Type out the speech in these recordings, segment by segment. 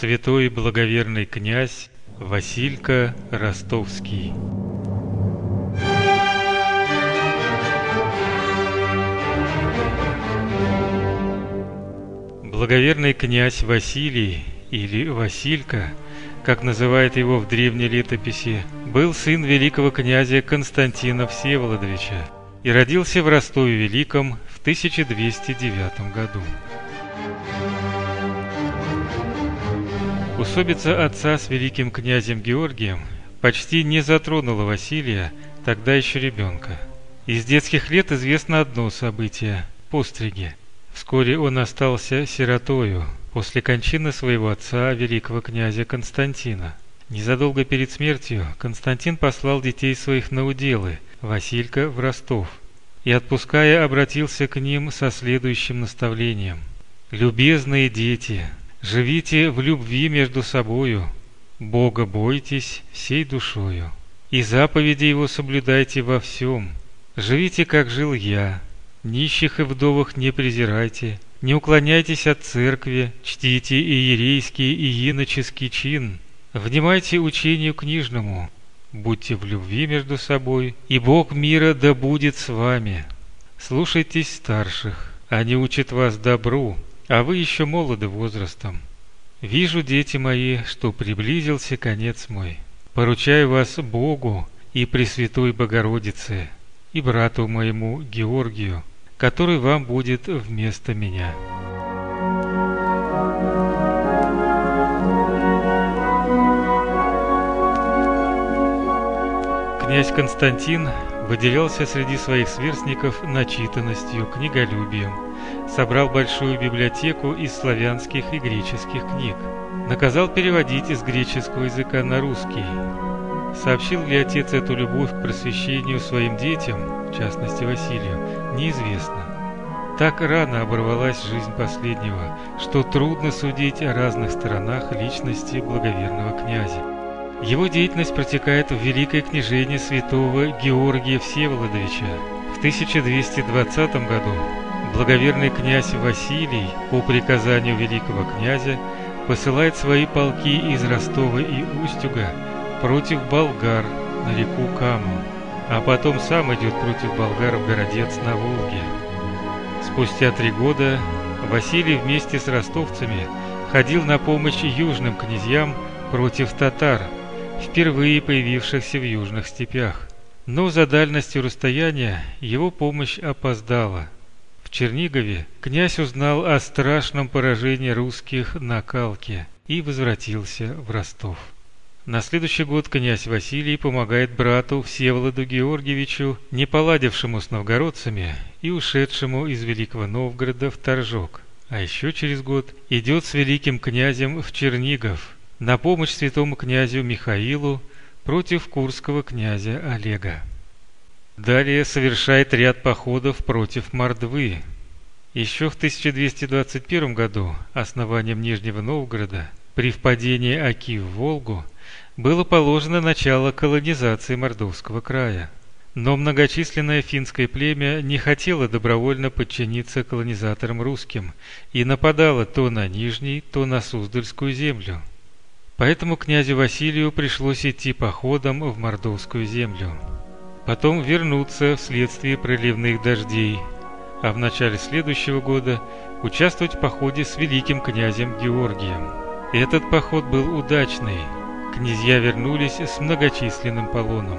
святой благоверный князь Василька Ростовский. Благоверный князь Василий или Василька, как называют его в древней летописи, был сын великого князя Константина Всеволодовича и родился в Ростове Великом в 1209 году. Усобица отца с великим князем Георгием почти не затронула Василия, тогда еще ребенка. Из детских лет известно одно событие – постриги. Вскоре он остался сиротою после кончины своего отца, великого князя Константина. Незадолго перед смертью Константин послал детей своих на уделы, Василька в Ростов, и, отпуская, обратился к ним со следующим наставлением. «Любезные дети, Живите в любви между собою, Бога бойтесь всей душою, и заповеди Его соблюдайте во всем. Живите, как жил я, нищих и вдовых не презирайте, не уклоняйтесь от церкви, чтите иерейский и иноческий чин, внимайте учению книжному, будьте в любви между собой, и Бог мира да будет с вами. Слушайтесь старших, они учат вас добру, а вы еще молоды возрастом. Вижу, дети мои, что приблизился конец мой. Поручаю вас Богу и Пресвятой Богородице, и брату моему Георгию, который вам будет вместо меня». Князь Константин выделялся среди своих сверстников начитанностью, книголюбием, собрал большую библиотеку из славянских и греческих книг, наказал переводить из греческого языка на русский. Сообщил ли отец эту любовь к просвещению своим детям, в частности Василию, неизвестно. Так рано оборвалась жизнь последнего, что трудно судить о разных сторонах личности благоверного князя. Его деятельность протекает в Великой княжении святого Георгия Всеволодовича. В 1220 году благоверный князь Василий по приказанию великого князя посылает свои полки из Ростова и Устюга против болгар на реку Каму, а потом сам идет против болгар в городец на Волге. Спустя три года Василий вместе с ростовцами ходил на помощь южным князьям против татар – впервые появившихся в южных степях. Но за дальностью расстояния его помощь опоздала. В Чернигове князь узнал о страшном поражении русских на Калке и возвратился в Ростов. На следующий год князь Василий помогает брату Всеволоду Георгиевичу, не поладившему с новгородцами и ушедшему из Великого Новгорода в Торжок. А еще через год идет с великим князем в Чернигов, на помощь святому князю Михаилу против курского князя Олега. Далее совершает ряд походов против Мордвы. Еще в 1221 году основанием Нижнего Новгорода при впадении Оки в Волгу было положено начало колонизации Мордовского края. Но многочисленное финское племя не хотело добровольно подчиниться колонизаторам русским и нападало то на Нижний, то на Суздальскую землю. Поэтому князю Василию пришлось идти походом в Мордовскую землю. Потом вернуться вследствие проливных дождей, а в начале следующего года участвовать в походе с великим князем Георгием. Этот поход был удачный. Князья вернулись с многочисленным полоном.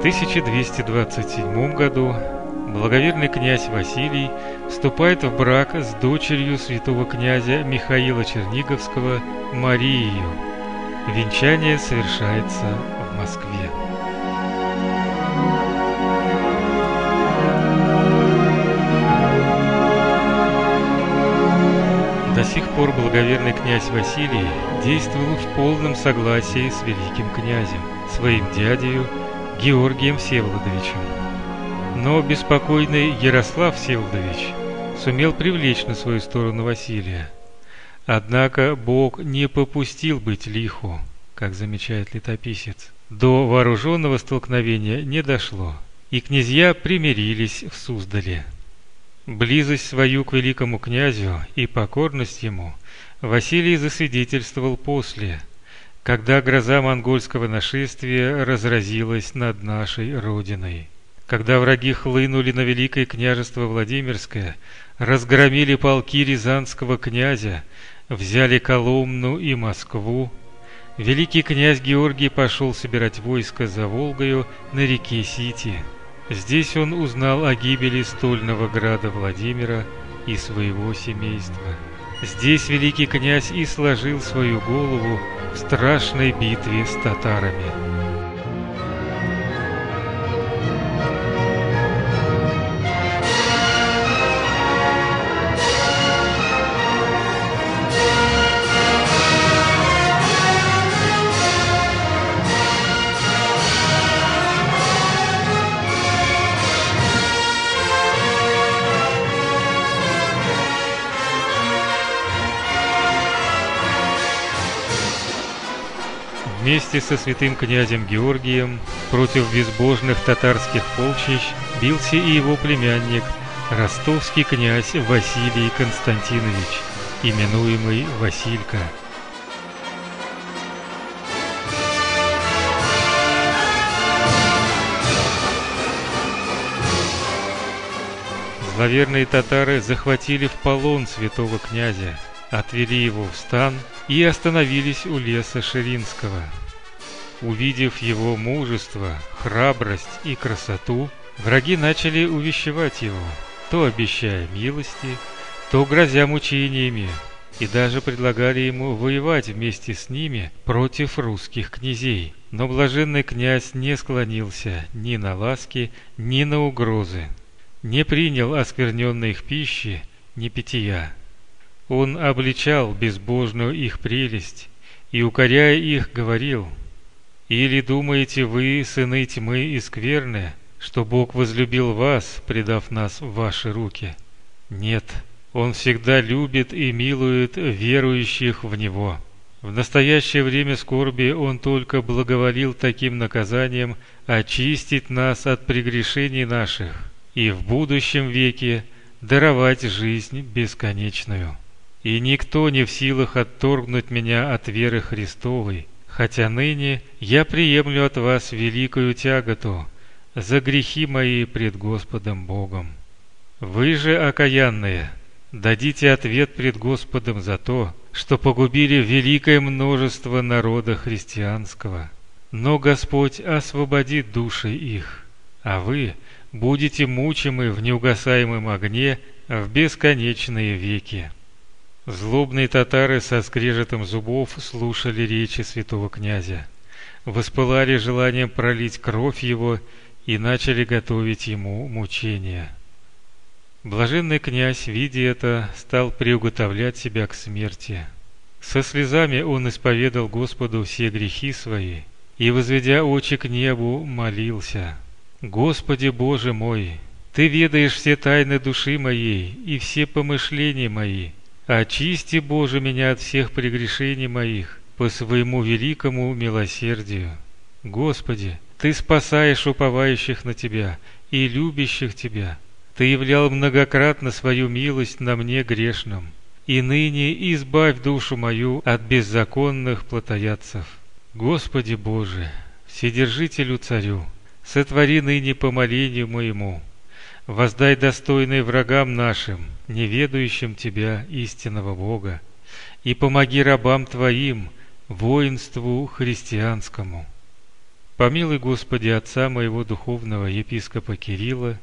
1227 году благоверный князь Василий вступает в брак с дочерью святого князя Михаила Черниговского Марией. Венчание совершается в Москве. До сих пор благоверный князь Василий действовал в полном согласии с великим князем, своим дядею Георгием Всеволодовичем. Но беспокойный Ярослав Всеволодович сумел привлечь на свою сторону Василия. Однако Бог не попустил быть лиху, как замечает летописец. До вооруженного столкновения не дошло, и князья примирились в Суздале. Близость свою к великому князю и покорность ему Василий засвидетельствовал после, когда гроза монгольского нашествия разразилась над нашей Родиной. Когда враги хлынули на Великое княжество Владимирское, разгромили полки рязанского князя, взяли Коломну и Москву, великий князь Георгий пошел собирать войско за Волгою на реке Сити. Здесь он узнал о гибели стольного града Владимира и своего семейства. Здесь великий князь и сложил свою голову в страшной битве с татарами. Вместе со святым князем Георгием против безбожных татарских полчищ бился и его племянник, ростовский князь Василий Константинович, именуемый Василька. Зловерные татары захватили в полон святого князя, отвели его в стан и остановились у леса Ширинского. Увидев его мужество, храбрость и красоту, враги начали увещевать его, то обещая милости, то грозя мучениями, и даже предлагали ему воевать вместе с ними против русских князей. Но блаженный князь не склонился ни на ласки, ни на угрозы, не принял оскверненной их пищи, ни питья. Он обличал безбожную их прелесть и, укоряя их, говорил, «Или думаете вы, сыны тьмы и скверны, что Бог возлюбил вас, предав нас в ваши руки? Нет, Он всегда любит и милует верующих в Него». В настоящее время скорби Он только благоволил таким наказанием очистить нас от прегрешений наших и в будущем веке даровать жизнь бесконечную и никто не в силах отторгнуть меня от веры Христовой, хотя ныне я приемлю от вас великую тяготу за грехи мои пред Господом Богом. Вы же, окаянные, дадите ответ пред Господом за то, что погубили великое множество народа христианского. Но Господь освободит души их, а вы будете мучимы в неугасаемом огне в бесконечные веки. Злобные татары со скрежетом зубов слушали речи святого князя, воспылали желанием пролить кровь его и начали готовить ему мучения. Блаженный князь, видя это, стал приуготовлять себя к смерти. Со слезами он исповедал Господу все грехи свои и, возведя очи к небу, молился. «Господи Боже мой, Ты ведаешь все тайны души моей и все помышления мои, Очисти, Боже, меня от всех прегрешений моих по своему великому милосердию. Господи, Ты спасаешь уповающих на Тебя и любящих Тебя. Ты являл многократно свою милость на мне грешном, и ныне избавь душу мою от беззаконных плотоядцев. Господи Боже, Вседержителю Царю, сотвори ныне по молению моему, воздай достойный врагам нашим, неведающим Тебя, истинного Бога, и помоги рабам Твоим, воинству христианскому. Помилуй, Господи, отца моего духовного епископа Кирилла,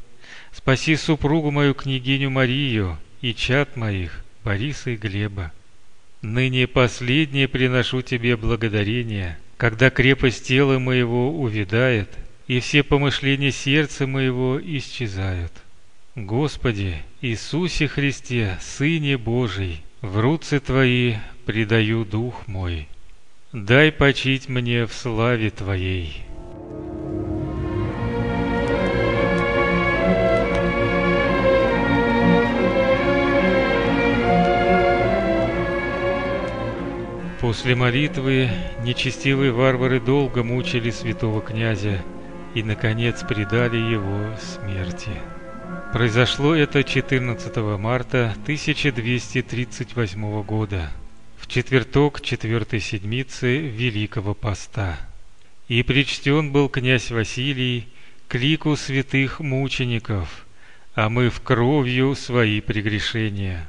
спаси супругу мою княгиню Марию и чад моих, Бориса и Глеба. Ныне последнее приношу Тебе благодарение, когда крепость тела моего увядает, и все помышления сердца моего исчезают. Господи, Иисусе Христе, Сыне Божий, в руцы Твои предаю дух мой. Дай почить мне в славе Твоей». После молитвы нечестивые варвары долго мучили святого князя и, наконец, предали его смерти. Произошло это 14 марта 1238 года, в четверток четвертой седмицы Великого Поста. И причтен был князь Василий к лику святых мучеников, омыв кровью свои прегрешения.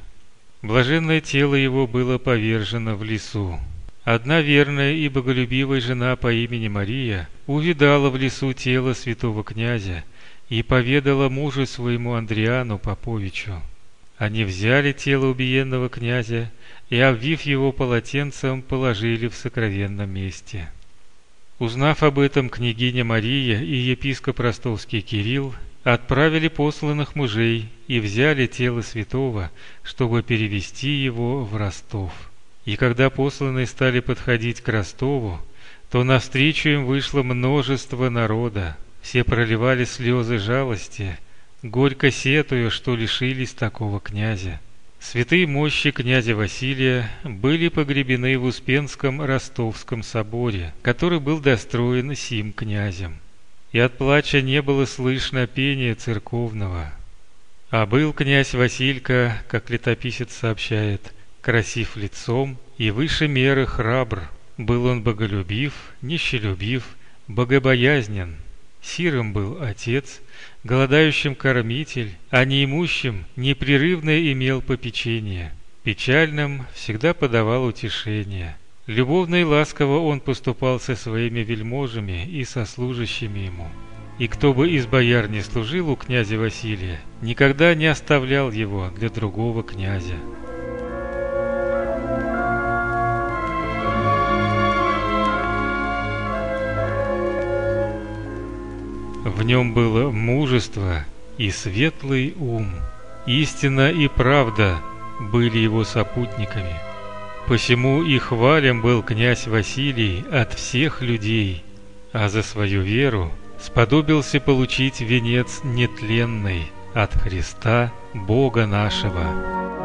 Блаженное тело его было повержено в лесу. Одна верная и боголюбивая жена по имени Мария увидала в лесу тело святого князя и поведала мужу своему Андриану Поповичу. Они взяли тело убиенного князя и, обвив его полотенцем, положили в сокровенном месте. Узнав об этом, княгиня Мария и епископ ростовский Кирилл отправили посланных мужей и взяли тело святого, чтобы перевести его в Ростов. И когда посланные стали подходить к Ростову, то навстречу им вышло множество народа. Все проливали слезы жалости, горько сетуя, что лишились такого князя. Святые мощи князя Василия были погребены в Успенском Ростовском соборе, который был достроен сим князем и от плача не было слышно пения церковного. А был князь Василька, как летописец сообщает, красив лицом и выше меры храбр. Был он боголюбив, нищелюбив, богобоязнен. Сирым был отец, голодающим кормитель, а неимущим непрерывно имел попечение. Печальным всегда подавал утешение. Любовно и ласково он поступал со своими вельможами и со служащими ему. И кто бы из бояр не служил у князя Василия, никогда не оставлял его для другого князя. В нем было мужество и светлый ум. Истина и правда были его сопутниками – Посему и хвалим был князь Василий от всех людей, а за свою веру сподобился получить венец нетленный от Христа Бога нашего.